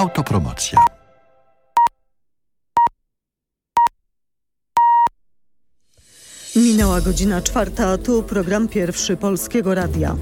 Autopromocja. Minęła godzina czwarta, tu program pierwszy Polskiego Radia.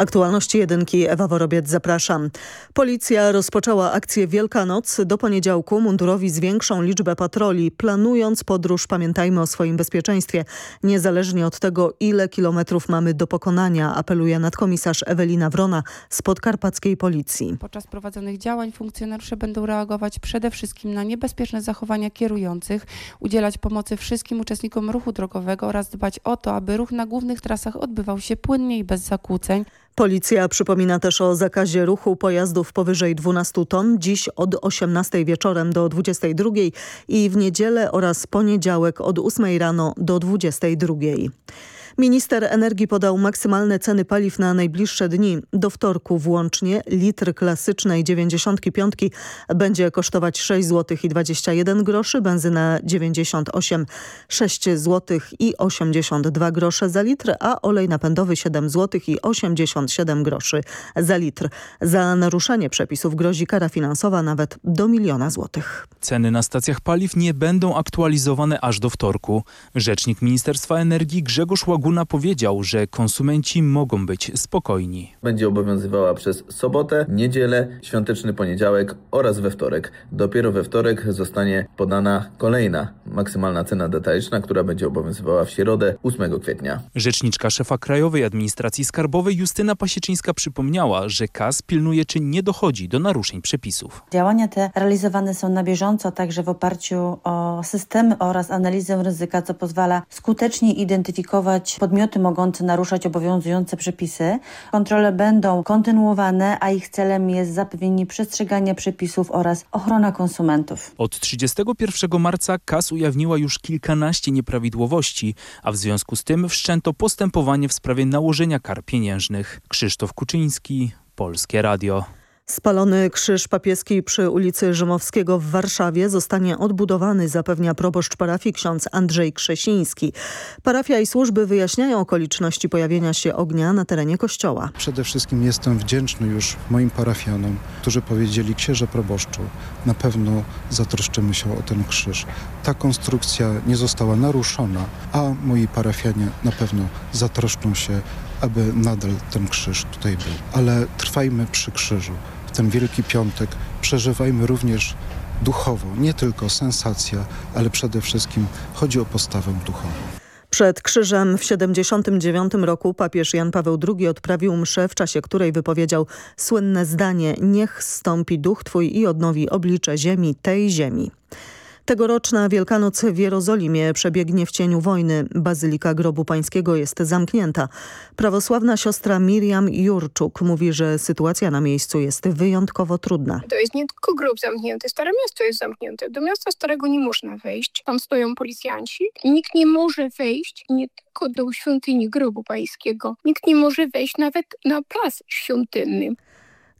Aktualności jedynki Ewa Worobiec zapraszam. Policja rozpoczęła akcję Wielkanoc. Do poniedziałku mundurowi zwiększą liczbę patroli. Planując podróż pamiętajmy o swoim bezpieczeństwie. Niezależnie od tego ile kilometrów mamy do pokonania apeluje nadkomisarz Ewelina Wrona z podkarpackiej policji. Podczas prowadzonych działań funkcjonariusze będą reagować przede wszystkim na niebezpieczne zachowania kierujących, udzielać pomocy wszystkim uczestnikom ruchu drogowego oraz dbać o to, aby ruch na głównych trasach odbywał się płynnie i bez zakłóceń. Policja przypomina też o zakazie ruchu pojazdów powyżej 12 ton dziś od 18 wieczorem do 22 i w niedzielę oraz poniedziałek od 8 rano do 22. Minister energii podał maksymalne ceny paliw na najbliższe dni. Do wtorku włącznie litr klasycznej 95 będzie kosztować 6 zł i 21 groszy, benzyna 98 6 zł i 82 grosze za litr, a olej napędowy 7 zł i 87 groszy za litr. Za naruszenie przepisów grozi kara finansowa nawet do miliona złotych. Ceny na stacjach paliw nie będą aktualizowane aż do wtorku. Rzecznik Ministerstwa Energii Grzegorz Łaguna powiedział, że konsumenci mogą być spokojni. Będzie obowiązywała przez sobotę, niedzielę, świąteczny poniedziałek oraz we wtorek. Dopiero we wtorek zostanie podana kolejna maksymalna cena detaliczna, która będzie obowiązywała w środę 8 kwietnia. Rzeczniczka szefa Krajowej Administracji Skarbowej Justyna Pasieczyńska przypomniała, że KAS pilnuje czy nie dochodzi do naruszeń przepisów. Działania te realizowane są na bieżąco, także w oparciu o systemy oraz analizę ryzyka, co pozwala skutecznie identyfikować podmioty mogące naruszać obowiązujące przepisy. Kontrole będą kontynuowane, a ich celem jest zapewnienie przestrzegania przepisów oraz ochrona konsumentów. Od 31 marca KAS ujawniła już kilkanaście nieprawidłowości, a w związku z tym wszczęto postępowanie w sprawie nałożenia kar pieniężnych. Krzysztof Kuczyński, Polskie Radio. Spalony krzyż papieski przy ulicy Rzymowskiego w Warszawie zostanie odbudowany, zapewnia proboszcz parafii ksiądz Andrzej Krzesiński. Parafia i służby wyjaśniają okoliczności pojawienia się ognia na terenie kościoła. Przede wszystkim jestem wdzięczny już moim parafianom, którzy powiedzieli księże proboszczu, na pewno zatroszczymy się o ten krzyż. Ta konstrukcja nie została naruszona, a moi parafianie na pewno zatroszczą się aby nadal ten krzyż tutaj był. Ale trwajmy przy krzyżu. Ten Wielki Piątek przeżywajmy również duchowo, nie tylko sensacja, ale przede wszystkim chodzi o postawę duchową. Przed krzyżem w 79 roku papież Jan Paweł II odprawił mszę, w czasie której wypowiedział słynne zdanie Niech stąpi duch Twój i odnowi oblicze ziemi, tej ziemi. Tegoroczna Wielkanoc w Jerozolimie przebiegnie w cieniu wojny. Bazylika Grobu Pańskiego jest zamknięta. Prawosławna siostra Miriam Jurczuk mówi, że sytuacja na miejscu jest wyjątkowo trudna. To jest nie tylko grób zamknięty, Stare Miasto jest zamknięte. Do miasta Starego nie można wejść. Tam stoją policjanci. Nikt nie może wejść nie tylko do świątyni Grobu Pańskiego. Nikt nie może wejść nawet na plac świątynny.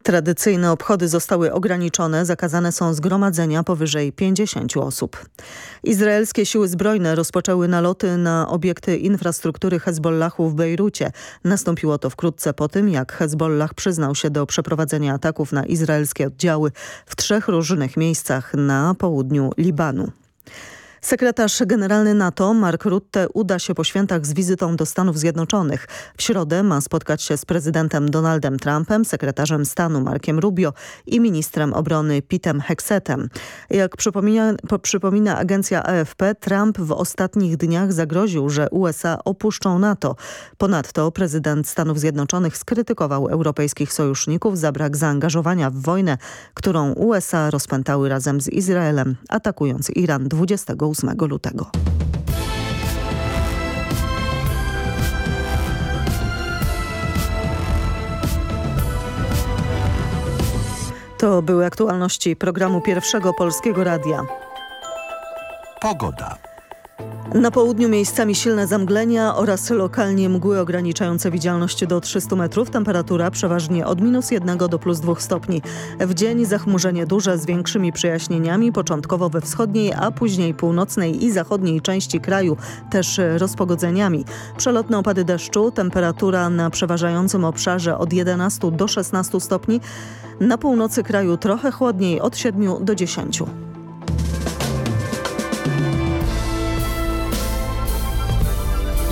Tradycyjne obchody zostały ograniczone, zakazane są zgromadzenia powyżej 50 osób. Izraelskie siły zbrojne rozpoczęły naloty na obiekty infrastruktury Hezbollahu w Bejrucie. Nastąpiło to wkrótce po tym, jak Hezbollah przyznał się do przeprowadzenia ataków na izraelskie oddziały w trzech różnych miejscach na południu Libanu. Sekretarz generalny NATO Mark Rutte uda się po świętach z wizytą do Stanów Zjednoczonych. W środę ma spotkać się z prezydentem Donaldem Trumpem, sekretarzem stanu Markiem Rubio i ministrem obrony Pitem Hexetem. Jak przypomina, przypomina agencja AFP, Trump w ostatnich dniach zagroził, że USA opuszczą NATO. Ponadto prezydent Stanów Zjednoczonych skrytykował europejskich sojuszników za brak zaangażowania w wojnę, którą USA rozpętały razem z Izraelem, atakując Iran 20 8 lutego. To były aktualności programu Pierwszego Polskiego Radia. Pogoda. Na południu miejscami silne zamglenia oraz lokalnie mgły ograniczające widzialność do 300 metrów. Temperatura przeważnie od minus 1 do plus 2 stopni. W dzień zachmurzenie duże z większymi przejaśnieniami, początkowo we wschodniej, a później północnej i zachodniej części kraju też rozpogodzeniami. Przelotne opady deszczu, temperatura na przeważającym obszarze od 11 do 16 stopni. Na północy kraju trochę chłodniej od 7 do 10.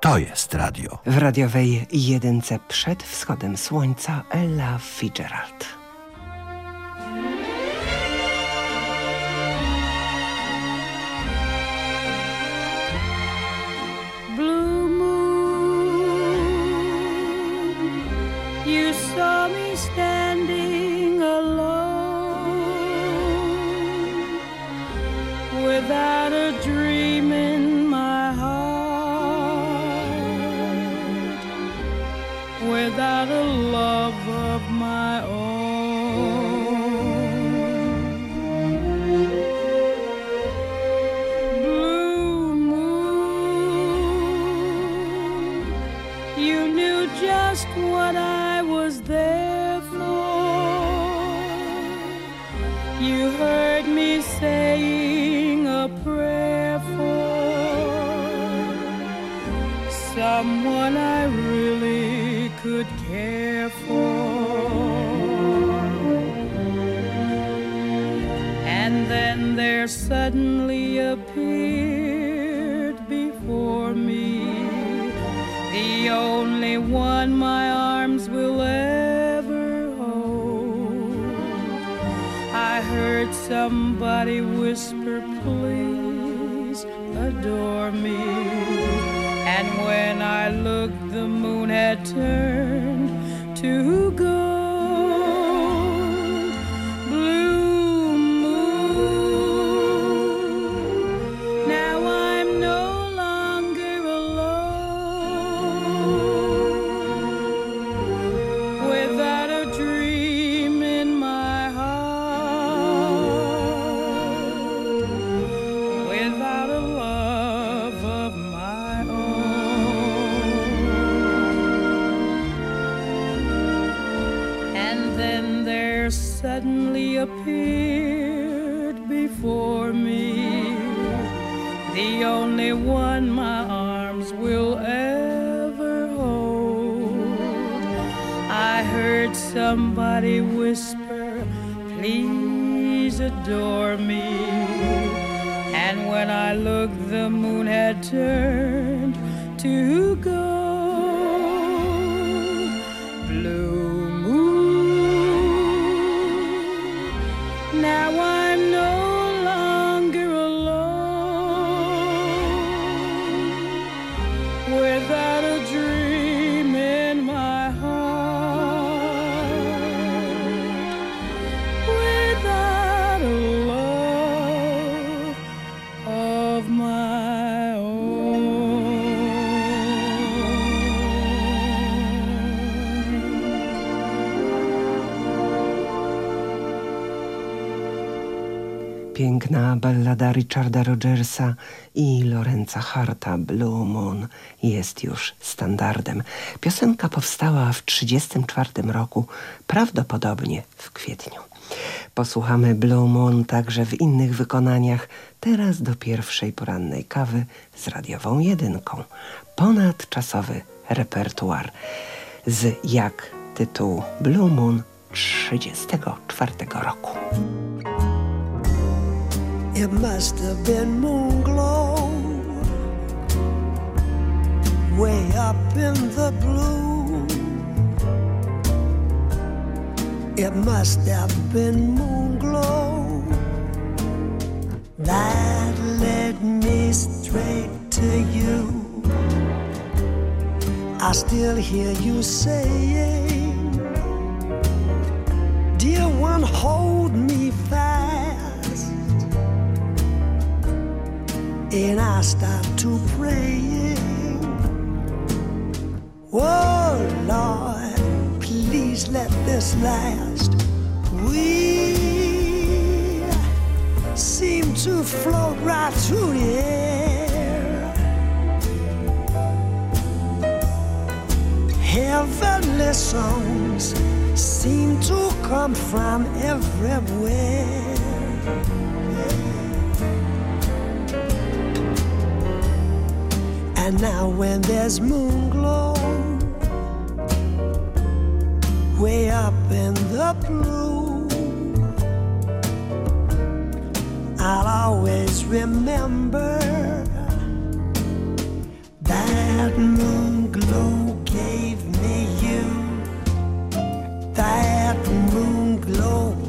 To jest radio. W radiowej jedynce przed wschodem słońca Ella Fitzgerald. Blue moon, you saw me standing someone I really could care for. And then there suddenly appeared before me the only one my arms will ever hold. I heard somebody whisper, please adore me. turned to go. turned to God. Piękna ballada Richarda Rogersa i Lorenza Harta Blue Moon jest już standardem. Piosenka powstała w 1934 roku, prawdopodobnie w kwietniu. Posłuchamy Blue Moon także w innych wykonaniach, teraz do pierwszej porannej kawy z radiową jedynką. Ponadczasowy repertuar z jak tytułu Blue Moon 1934 roku. It must have been moon glow way up in the blue. It must have been moon glow that led me straight to you. I still hear you saying, Dear one, hold me fast and I start to praying. Oh Lord, please let this last. We seem to float right through the air. Heavenly songs seem to come from everywhere. And now when there's moon glow way up in the blue, I'll always remember that moon glow gave me you. That moon glow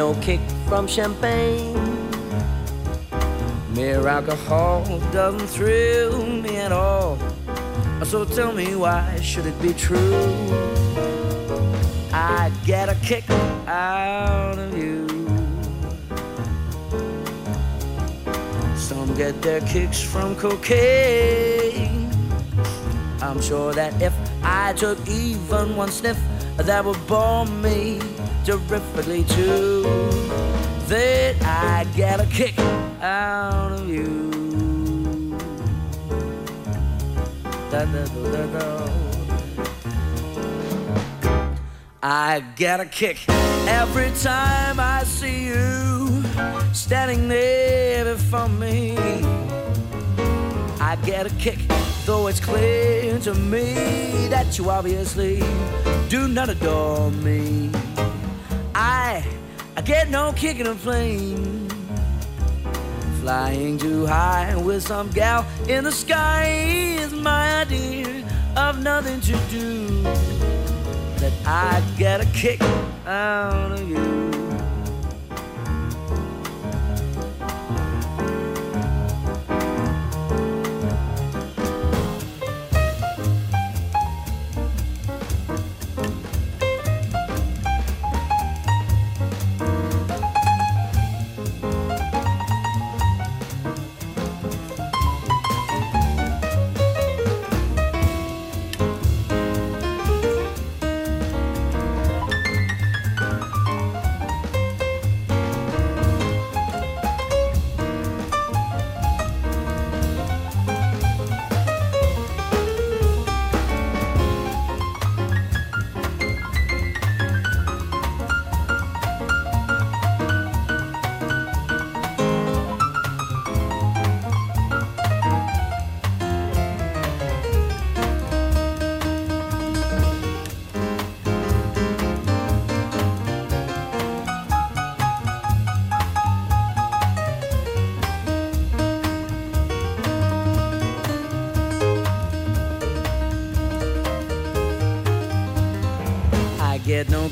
no kick from champagne. Mere alcohol doesn't thrill me at all. So tell me why should it be true? I get a kick out of you. Some get their kicks from cocaine. I'm sure that if I took even one sniff, that would bore me terrifically true That I get a kick out of you. I get a kick every time I see you standing there before me. I get a kick, though it's clear to me that you obviously do not adore me. I, I get no kick in a plane. Flying too high with some gal in the sky is my idea of nothing to do. That I get a kick out of you.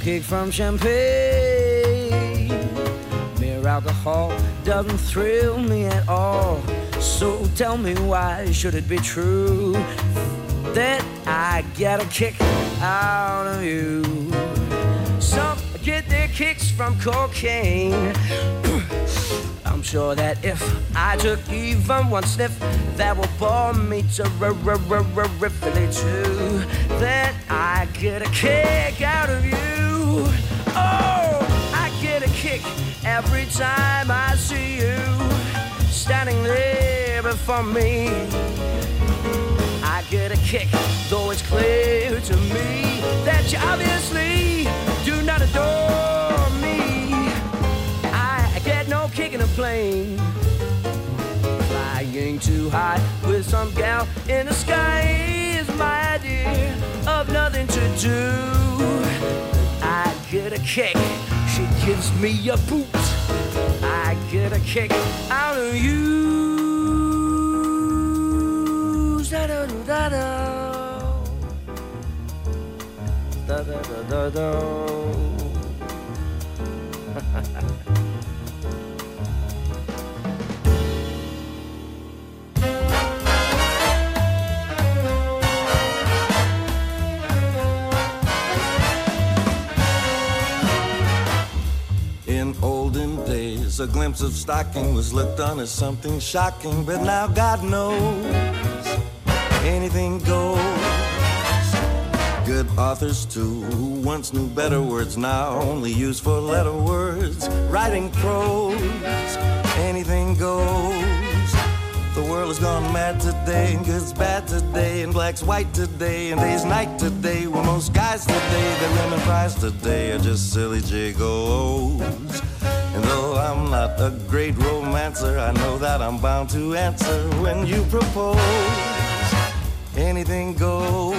Kick from champagne. Mere alcohol doesn't thrill me at all. So tell me why should it be true that I get a kick out of you? Some get their kicks from cocaine. I'm sure that if I took even one sniff, that would bore me terrifically too. That I get a kick out of you. Oh, I get a kick every time I see you standing there before me. I get a kick, though it's clear to me that you obviously do not adore me. I get no kick in a plane. Flying too high with some gal in the sky is my idea of nothing to do. I get a kick, she gives me a boot. I get a kick out of you. Da-da-da-da-da. Da-da-da-da-da. In a glimpse of stocking was looked on as something shocking, but now God knows anything goes. Good authors, too, who once knew better words, now only use four letter words. Writing prose, anything goes. The world has gone mad today, and good's bad today, and black's white today, and day's night today. Well, most guys today, that women prize today, are just silly gigolos. I'm not a great romancer, I know that I'm bound to answer when you propose. Anything goes.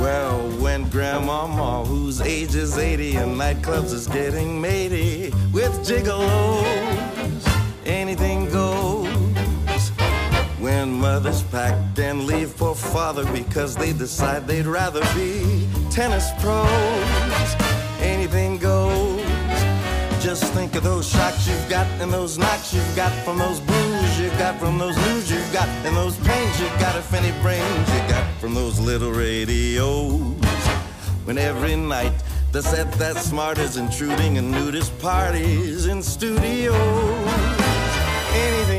Well, when Grandmama, whose age is 80 and nightclubs is getting matey with gigolos, anything goes. When Mother brothers packed and leave poor father because they decide they'd rather be tennis pros. Anything goes. Just think of those shocks you've got and those knocks you've got from those blues you got from those news you've got and those pains you got if any brains you got from those little radios. When every night the set that's smart is intruding and nudist parties in studios. Anything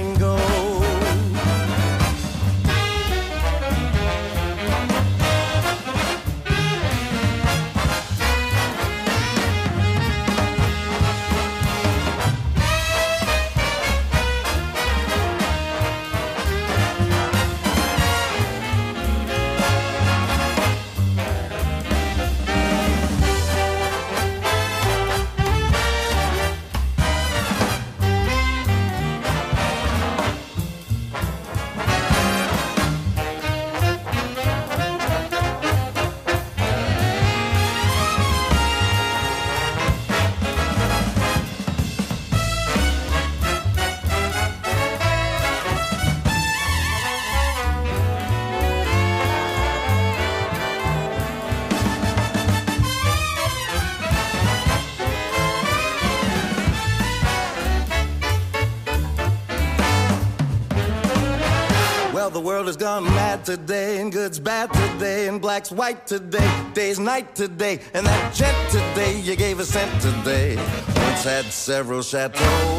mad today, and good's bad today, and black's white today, day's night today, and that jet today you gave a cent today. Once had several chateaux.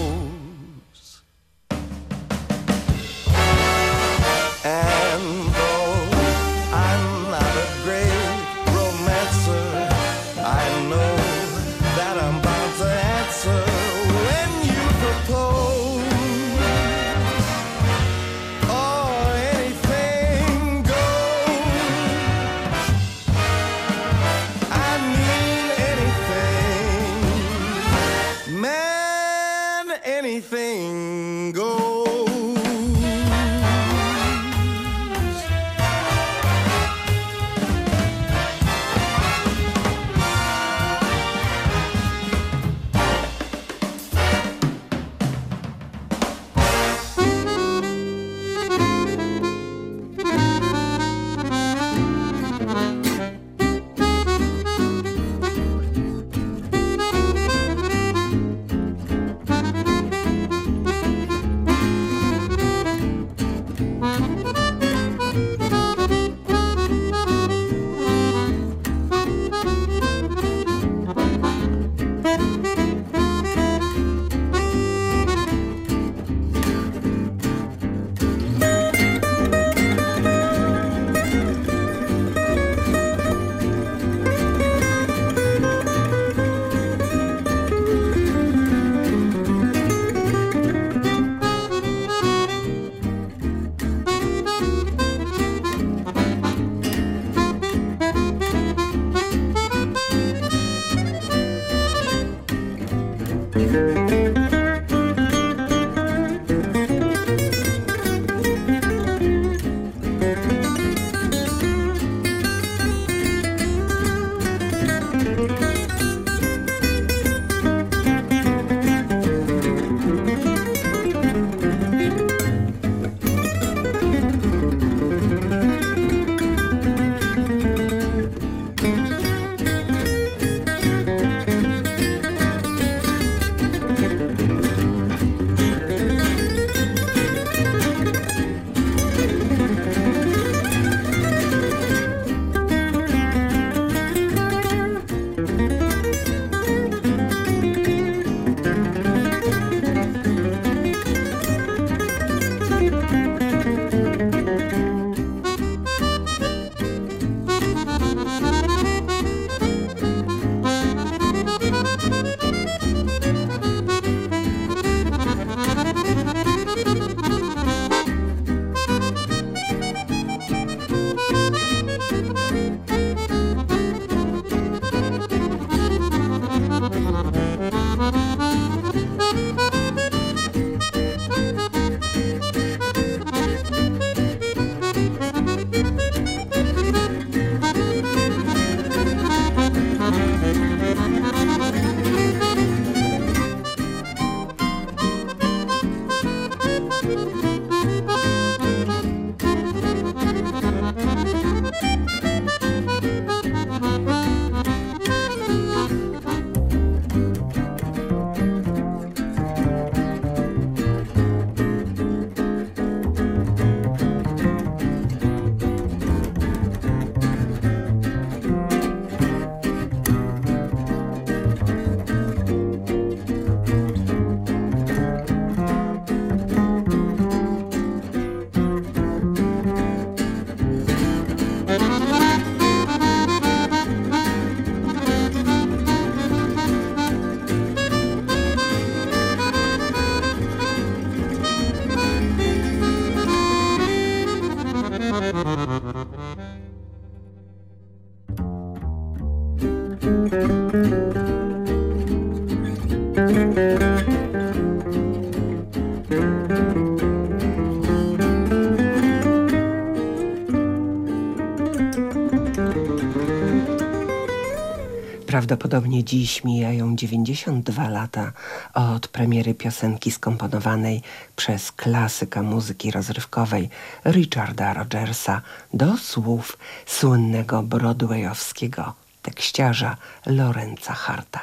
Prawdopodobnie dziś mijają 92 lata od premiery piosenki skomponowanej przez klasyka muzyki rozrywkowej Richarda Rogersa do słów słynnego broadwayowskiego tekściarza Lorenza Harta.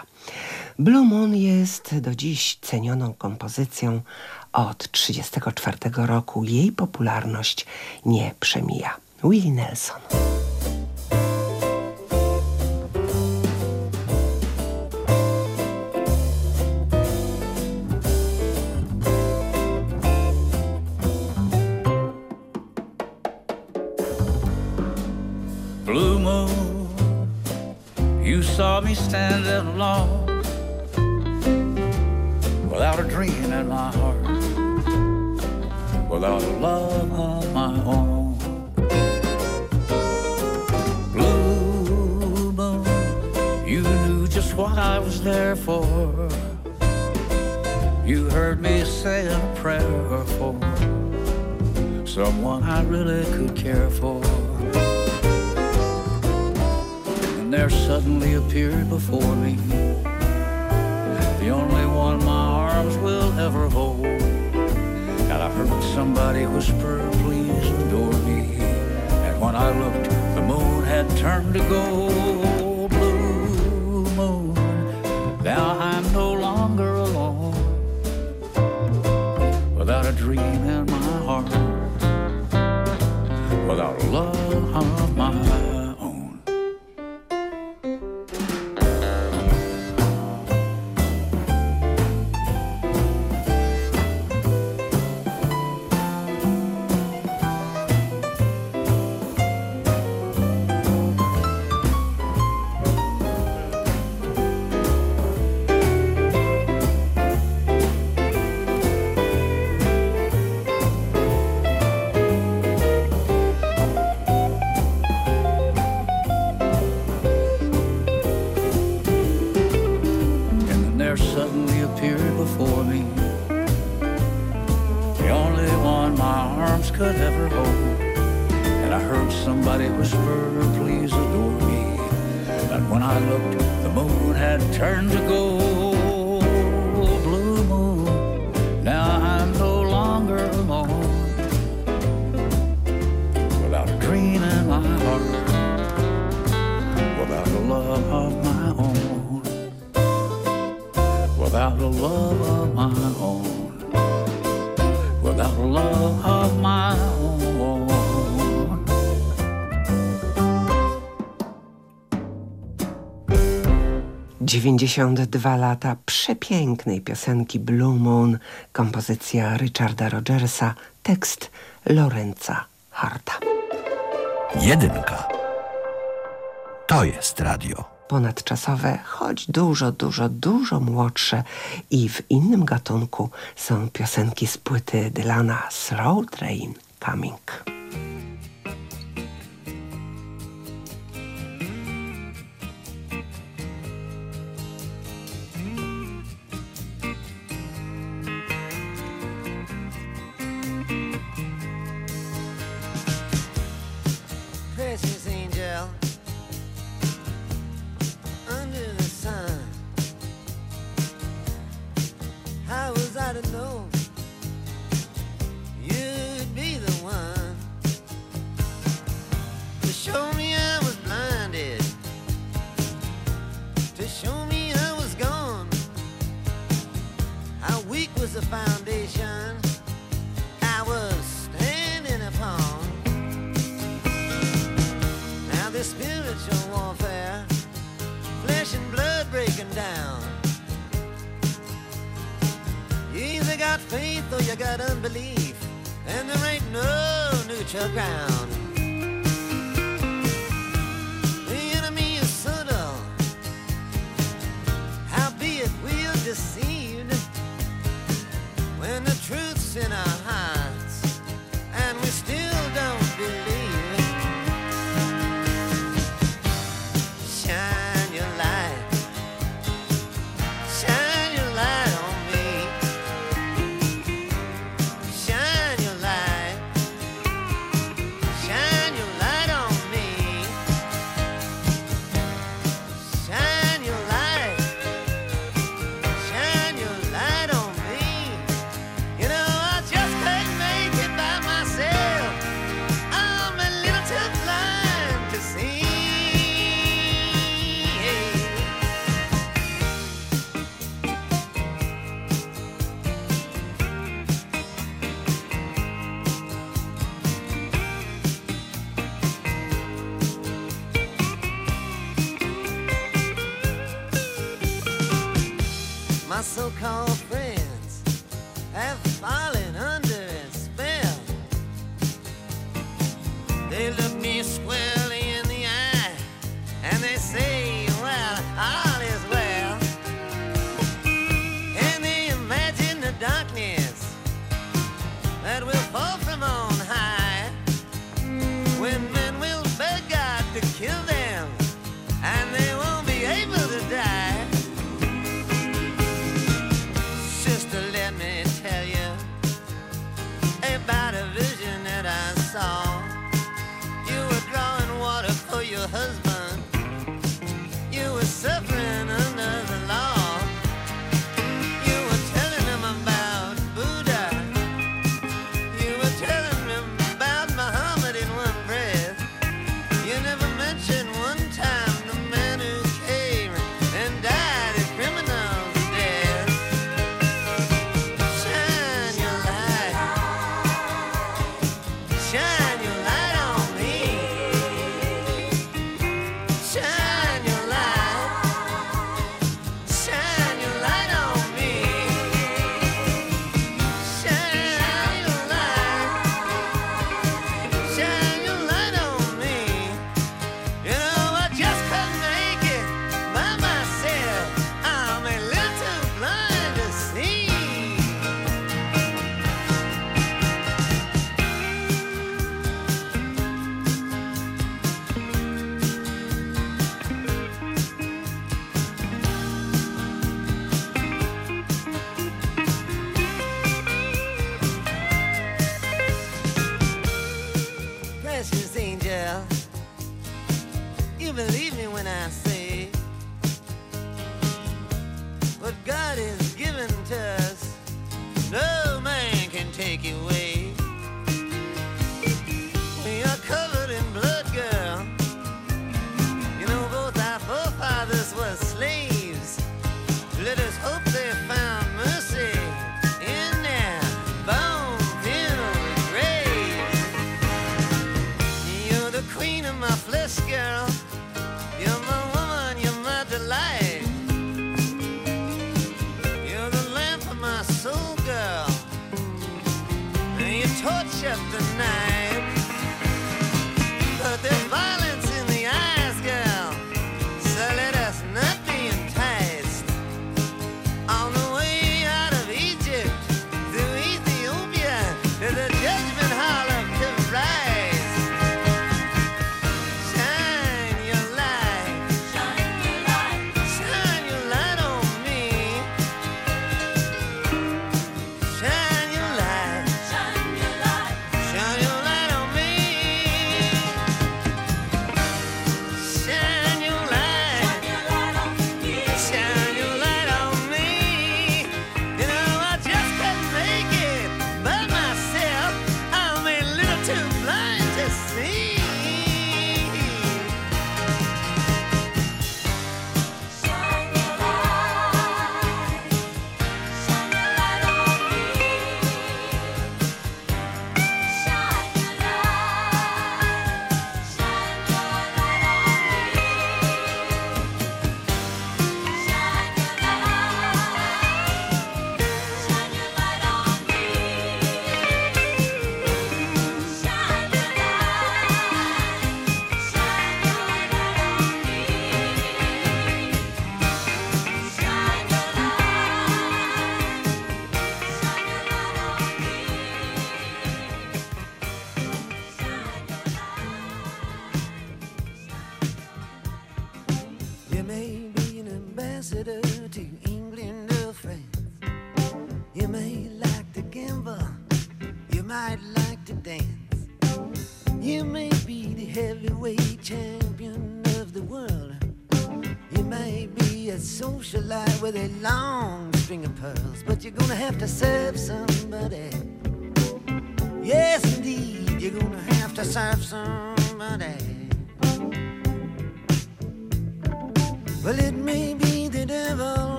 Blue Moon jest do dziś cenioną kompozycją. Od 1934 roku jej popularność nie przemija. Willie Nelson. Saw me standing alone without a dream in my heart, without a love of my own. Blue moon, you knew just what I was there for. You heard me saying a prayer for someone I really could care for and there suddenly appeared before me the only one my arms will ever hold. And I heard somebody whisper, please adore me. And when I looked, the moon had turned to gold. Blue moon, now I'm no longer alone. Without a dream in my heart, without love of mine. 92 lata przepięknej piosenki Blue Moon, kompozycja Richarda Rogersa, tekst Lorenza Harta. Jedynka. To jest radio. Ponadczasowe, choć dużo, dużo, dużo młodsze i w innym gatunku są piosenki z płyty Dylana Slow Train Coming.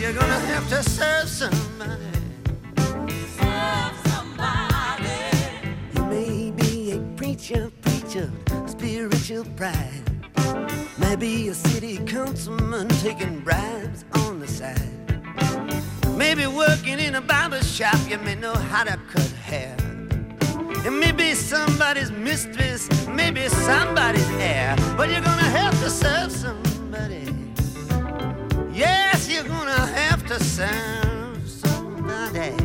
You're gonna have to serve somebody. Serve somebody. You may be a preacher, preacher, spiritual pride. Maybe a city councilman taking bribes on the side. Maybe working in a barber shop, you may know how to cut hair. It may be somebody's mistress, maybe somebody's heir, but you're gonna have to serve somebody. You're gonna have to serve somebody.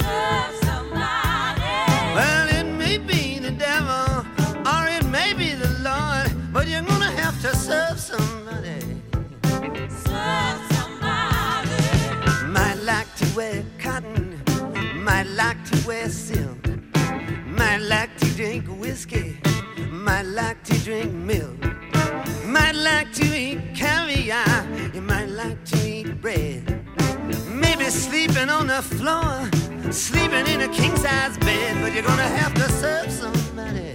Serve somebody. Well, it may be the devil or it may be the Lord, but you're gonna have to serve somebody. Serve somebody. Might like to wear cotton, might like to wear silk, might like to drink whiskey, might like to drink milk, might like to eat caviar, you might like to eat bread. Maybe sleeping on the floor, sleeping in a king size bed, but you're gonna have to serve somebody.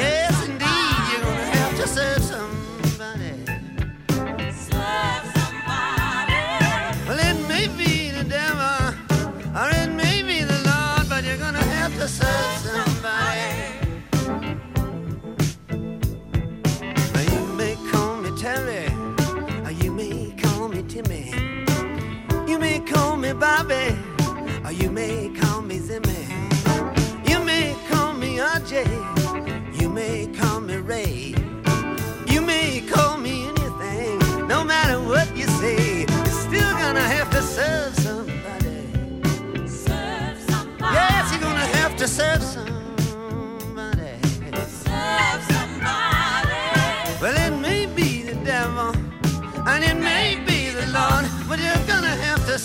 Yes, indeed, you're gonna have to serve somebody. Serve somebody. Well, it may be the devil, or it may be the Lord, but you're gonna have to serve somebody. Bobby, or you may call me Zimmy. You may call me RJ, you may call me Ray. You may call me anything, no matter what you say. You're still gonna have to serve somebody. Serve somebody. Yes, you're gonna have to serve somebody.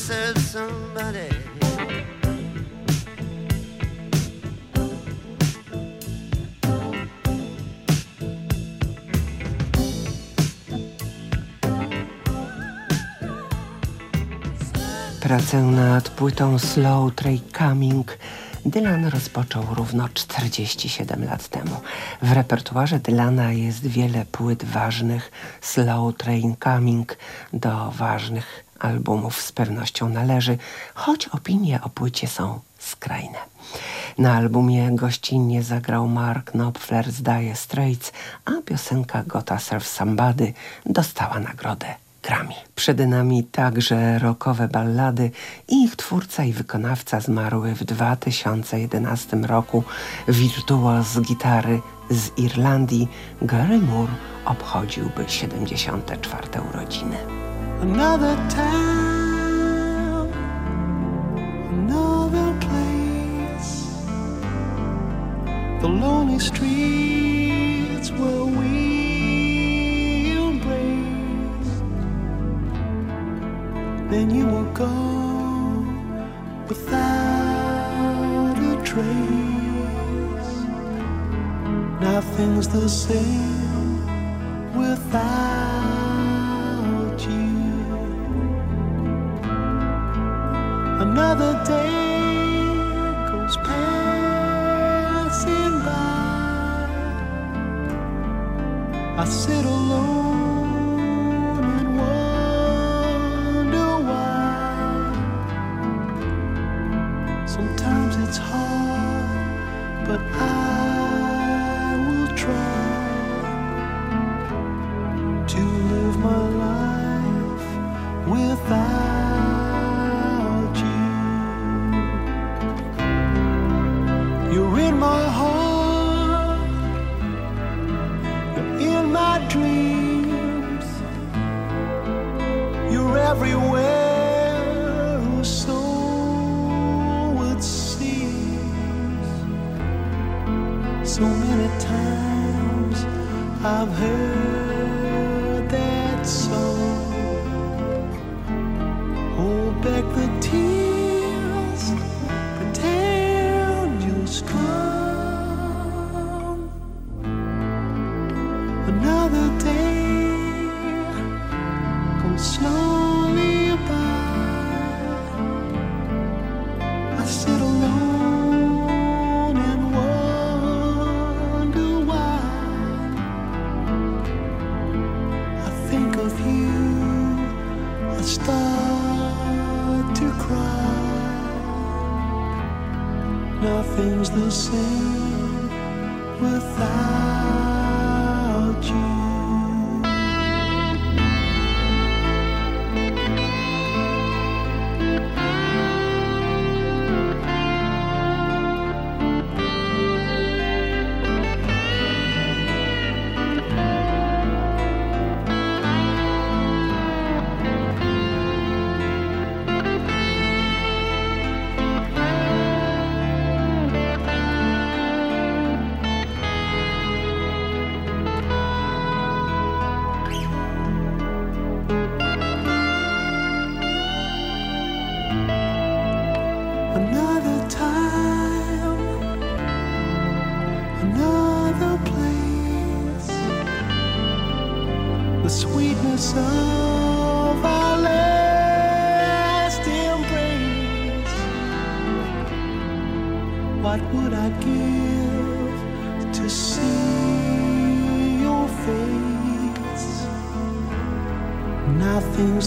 Serve somebody. Pracę nad płytą Slow Train Coming Dylan rozpoczął równo 47 lat temu. W repertuarze Dylana jest wiele płyt ważnych. Slow Train Coming do ważnych albumów z pewnością należy, choć opinie o płycie są skrajne. Na albumie gościnnie zagrał Mark Knopfler z Dire Straits, a piosenka Gotta Serve Somebody dostała nagrodę Grammy. Przed nami także rockowe ballady. Ich twórca i wykonawca zmarły w 2011 roku. Wirtuoz gitary z Irlandii Gary Moore obchodziłby 74. urodziny. another town, another place, the lonely streets where we embraced. Then you will go without a trace. Nothing's the same without. Another day goes passing by. I sit alone.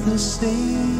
the same.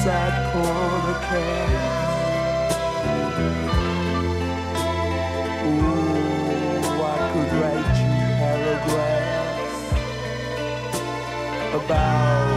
Outside corner cafes. Oh, I could write you paragraphs about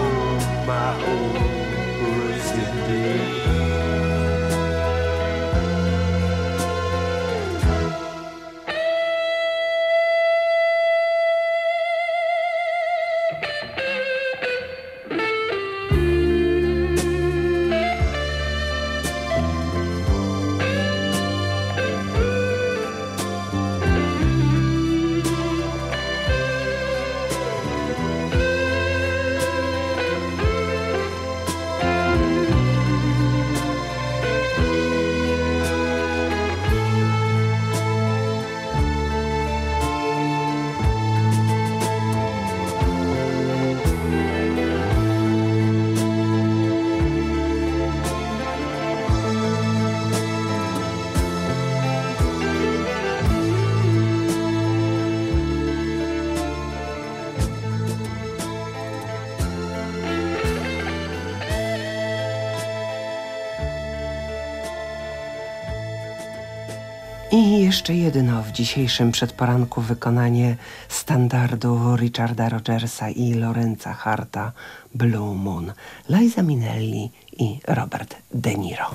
jeszcze jedno w dzisiejszym przedporanku wykonanie standardu Richarda Rogersa i Lorenza Harta Blue Moon, Liza Minnelli i Robert De Niro.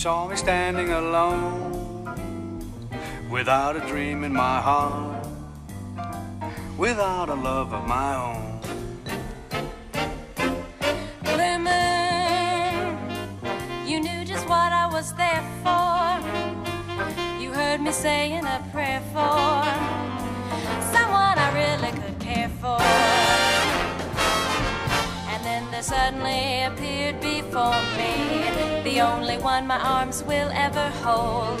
Saw me standing alone without a dream in my heart, without a love of my own. Moon, you knew just what I was there for. You heard me saying a prayer for someone I really could care for. Suddenly appeared before me the only one my arms will ever hold.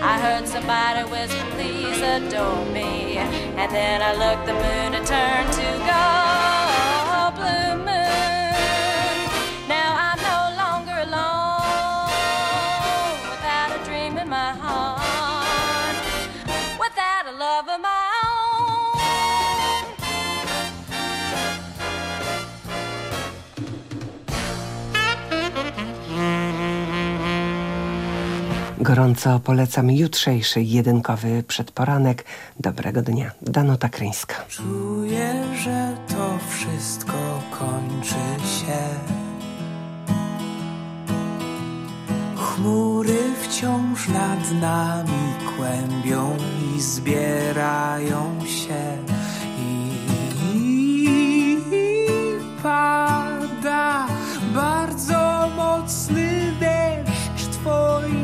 I heard somebody whisper, please adore me. And then I looked, the moon had turned to gold. Gorąco polecam jutrzejszy jedynkowy przedporanek. Dobrego dnia. Danuta Kryńska. Czuję, że to wszystko kończy się. Chmury wciąż nad nami kłębią i zbierają się. I pada bardzo mocny deszcz Twoich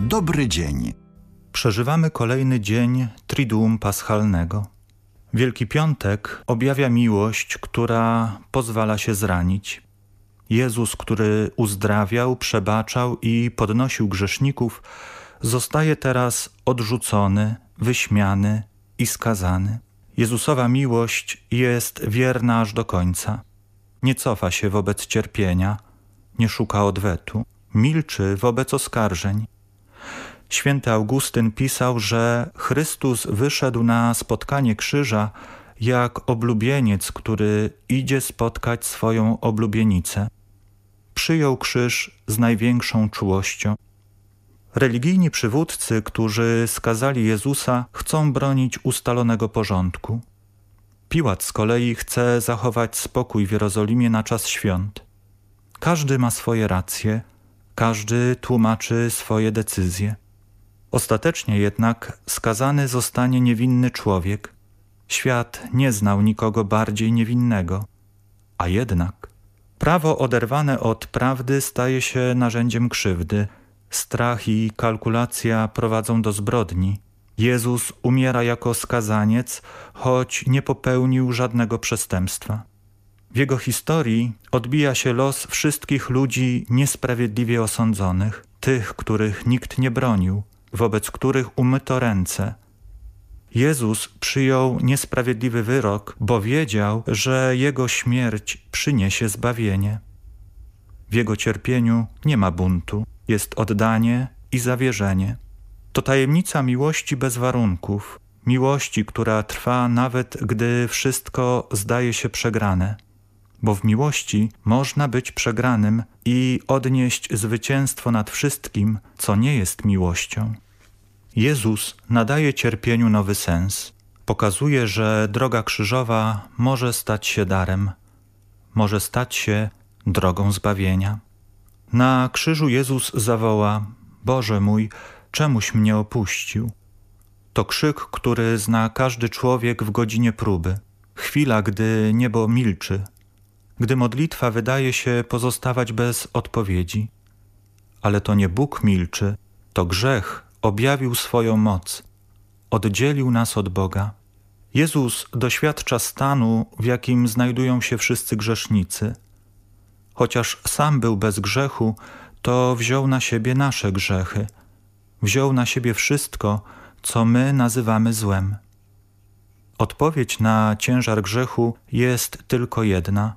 dobry dzień. Przeżywamy kolejny dzień Triduum Paschalnego. Wielki Piątek objawia miłość, która pozwala się zranić. Jezus, który uzdrawiał, przebaczał i podnosił grzeszników, zostaje teraz odrzucony, wyśmiany i skazany. Jezusowa miłość jest wierna aż do końca. Nie cofa się wobec cierpienia, nie szuka odwetu, milczy wobec oskarżeń. Święty Augustyn pisał, że Chrystus wyszedł na spotkanie krzyża jak oblubieniec, który idzie spotkać swoją oblubienicę. Przyjął krzyż z największą czułością. Religijni przywódcy, którzy skazali Jezusa, chcą bronić ustalonego porządku. Piłat z kolei chce zachować spokój w Jerozolimie na czas świąt. Każdy ma swoje racje, każdy tłumaczy swoje decyzje. Ostatecznie jednak skazany zostanie niewinny człowiek. Świat nie znał nikogo bardziej niewinnego. A jednak prawo oderwane od prawdy staje się narzędziem krzywdy. Strach i kalkulacja prowadzą do zbrodni. Jezus umiera jako skazaniec, choć nie popełnił żadnego przestępstwa. W jego historii odbija się los wszystkich ludzi niesprawiedliwie osądzonych, tych, których nikt nie bronił, wobec których umyto ręce. Jezus przyjął niesprawiedliwy wyrok, bo wiedział, że jego śmierć przyniesie zbawienie. W jego cierpieniu nie ma buntu, jest oddanie i zawierzenie. To tajemnica miłości bez warunków, miłości, która trwa nawet gdy wszystko zdaje się przegrane. Bo w miłości można być przegranym i odnieść zwycięstwo nad wszystkim, co nie jest miłością. Jezus nadaje cierpieniu nowy sens. Pokazuje, że droga krzyżowa może stać się darem, może stać się drogą zbawienia. Na krzyżu Jezus zawoła: Boże mój, czemuś mnie opuścił? To krzyk, który zna każdy człowiek w godzinie próby. Chwila, gdy niebo milczy, gdy modlitwa wydaje się pozostawać bez odpowiedzi. Ale to nie Bóg milczy, to grzech objawił swoją moc, oddzielił nas od Boga. Jezus doświadcza stanu, w jakim znajdują się wszyscy grzesznicy. Chociaż sam był bez grzechu, to wziął na siebie nasze grzechy. Wziął na siebie wszystko, co my nazywamy złem. Odpowiedź na ciężar grzechu jest tylko jedna.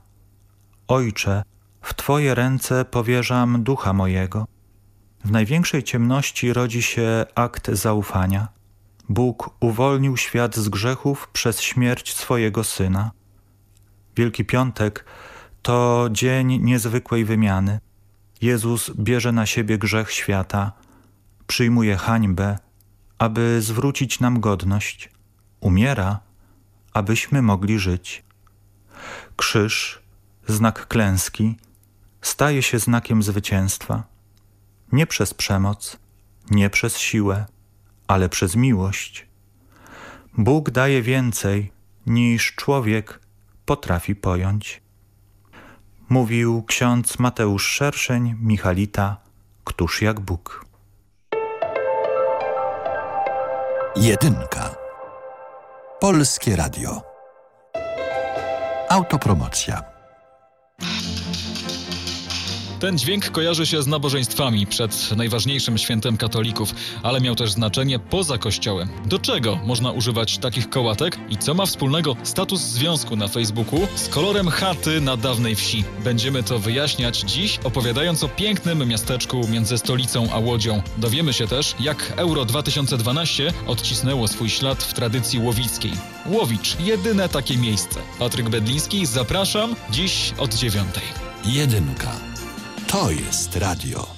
Ojcze, w Twoje ręce powierzam ducha mojego. W największej ciemności rodzi się akt zaufania. Bóg uwolnił świat z grzechów przez śmierć swojego Syna. Wielki Piątek to dzień niezwykłej wymiany. Jezus bierze na siebie grzech świata, przyjmuje hańbę, aby zwrócić nam godność. Umiera, abyśmy mogli żyć. Krzyż, znak klęski, staje się znakiem zwycięstwa. Nie przez przemoc, nie przez siłę, ale przez miłość. Bóg daje więcej, niż człowiek potrafi pojąć. Mówił ksiądz Mateusz Szerszeń, Michalita, Któż jak Bóg. Jedynka. Polskie Radio. Autopromocja. Ten dźwięk kojarzy się z nabożeństwami przed najważniejszym świętem katolików, ale miał też znaczenie poza kościołem. Do czego można używać takich kołatek i co ma wspólnego status związku na Facebooku z kolorem chaty na dawnej wsi? Będziemy to wyjaśniać dziś, opowiadając o pięknym miasteczku między stolicą a Łodzią. Dowiemy się też, jak Euro 2012 odcisnęło swój ślad w tradycji łowickiej. Łowicz, jedyne takie miejsce. Patryk Bedliński, zapraszam dziś od dziewiątej. Jedynka. To jest radio.